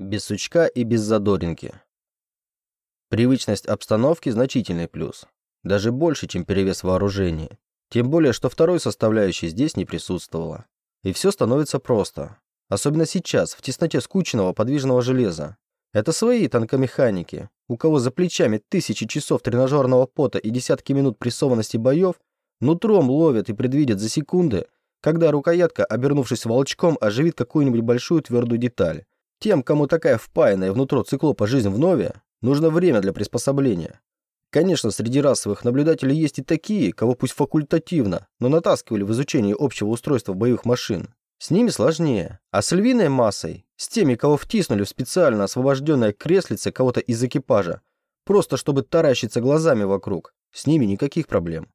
Без сучка и без задоринки. Привычность обстановки – значительный плюс. Даже больше, чем перевес вооружения. Тем более, что второй составляющей здесь не присутствовало. И все становится просто. Особенно сейчас, в тесноте скучного подвижного железа. Это свои танкомеханики, у кого за плечами тысячи часов тренажерного пота и десятки минут прессованности боев, нутром ловят и предвидят за секунды, когда рукоятка, обернувшись волчком, оживит какую-нибудь большую твердую деталь. Тем, кому такая впаянная внутрь циклопа жизнь в нове, нужно время для приспособления. Конечно, среди расовых наблюдателей есть и такие, кого пусть факультативно, но натаскивали в изучении общего устройства боевых машин. С ними сложнее. А с львиной массой, с теми, кого втиснули в специально освобожденное креслице кого-то из экипажа, просто чтобы таращиться глазами вокруг, с ними никаких проблем.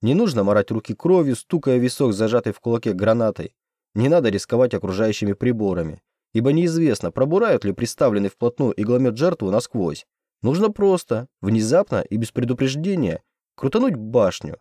Не нужно морать руки кровью, стукая висок, зажатый в кулаке гранатой. Не надо рисковать окружающими приборами, ибо неизвестно, пробурают ли приставленный вплотную игломет жертву насквозь. Нужно просто, внезапно и без предупреждения, крутануть башню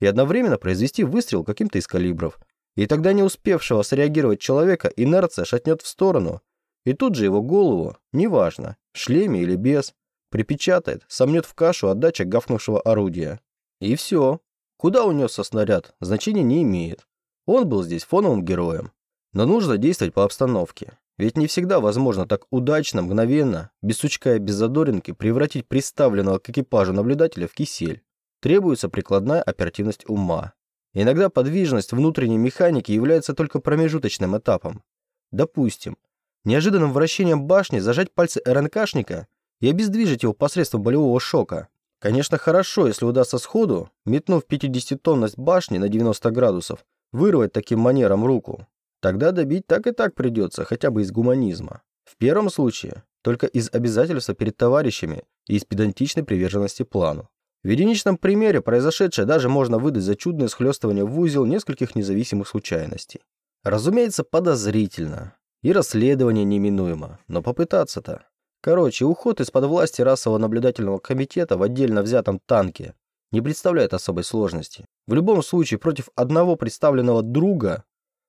и одновременно произвести выстрел каким-то из калибров. И тогда не успевшего среагировать человека инерция шатнет в сторону, и тут же его голову, неважно, в шлеме или без, припечатает, сомнет в кашу отдача гавкнувшего орудия. И все. Куда унесся снаряд, значения не имеет. Он был здесь фоновым героем. Но нужно действовать по обстановке. Ведь не всегда возможно так удачно, мгновенно, без сучка и без задоринки, превратить приставленного к экипажу наблюдателя в кисель. Требуется прикладная оперативность ума. Иногда подвижность внутренней механики является только промежуточным этапом. Допустим, неожиданным вращением башни зажать пальцы РНКшника и обездвижить его посредством болевого шока. Конечно, хорошо, если удастся сходу, метнув 50-тонность башни на 90 градусов, вырвать таким манером руку. Тогда добить так и так придется, хотя бы из гуманизма. В первом случае, только из обязательства перед товарищами и из педантичной приверженности плану. В единичном примере произошедшее даже можно выдать за чудное схлестывание в узел нескольких независимых случайностей. Разумеется, подозрительно. И расследование неминуемо. Но попытаться-то. Короче, уход из-под власти расового наблюдательного комитета в отдельно взятом танке не представляет особой сложности. В любом случае, против одного представленного друга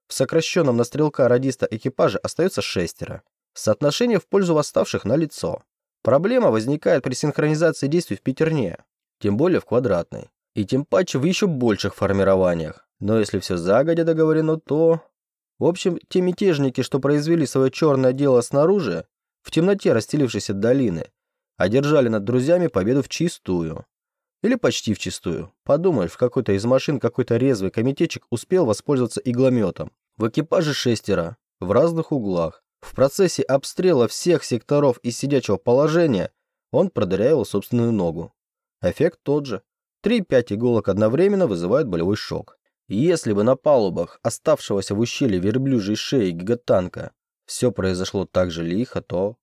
в сокращенном на стрелка радиста экипаже остается шестеро. Соотношение в пользу восставших на лицо. Проблема возникает при синхронизации действий в пятерне тем более в квадратной, и тем паче в еще больших формированиях. Но если все загодя договорено, то... В общем, те мятежники, что произвели свое черное дело снаружи, в темноте расстелившейся долины, одержали над друзьями победу в чистую. Или почти в чистую. Подумаешь, в какой-то из машин какой-то резвый комитетчик успел воспользоваться иглометом. В экипаже шестеро, в разных углах. В процессе обстрела всех секторов из сидячего положения он продырявил собственную ногу. Эффект тот же. 3-5 иголок одновременно вызывают болевой шок. если бы на палубах оставшегося в ущелье верблюжьей шеи гигатанка все произошло так же лихо, то...